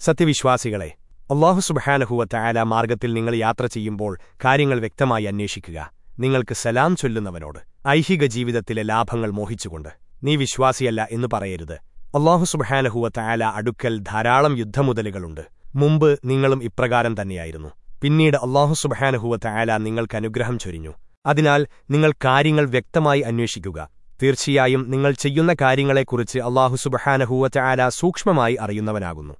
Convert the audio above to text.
സത്യവിശ്വാസികളെ അള്ളാഹു സുബഹാനഹുവ ആല മാർഗത്തിൽ നിങ്ങൾ യാത്ര ചെയ്യുമ്പോൾ കാര്യങ്ങൾ വ്യക്തമായി അന്വേഷിക്കുക. നിങ്ങൾക്ക് സലാം ചൊല്ലുന്നവനോട് ഐഹിക ജീവിതത്തിലെ ലാഭങ്ങൾ മോഹിച്ചുകൊണ്ട് നീ വിശ്വാസിയല്ല എന്ന് പറയരുത്. അള്ളാഹു സുബഹാനഹുവ ആല അടുക്കൽ ധാരാളം യുദ്ധമുതലുകളുണ്ട്. മുമ്പ് നിങ്ങളും ഇപ്രകാരം തന്നെയായിരുന്നു. പിന്നീട് അള്ളാഹു സുബഹാനഹുവ ആല നിങ്ങൾക്ക് അനുഗ്രഹം ചൊരിഞ്ഞു. അതിനാൽ നിങ്ങൾ കാര്യങ്ങൾ വ്യക്തമായി അന്വേഷിക്കുക. തീർച്ചയായും നിങ്ങൾ ചെയ്യുന്ന കാര്യങ്ങളെക്കുറിച്ച് അള്ളാഹു സുബഹാനഹുവ ആല സൂക്ഷ്മമായി അറിയുന്നവനാകുന്നു.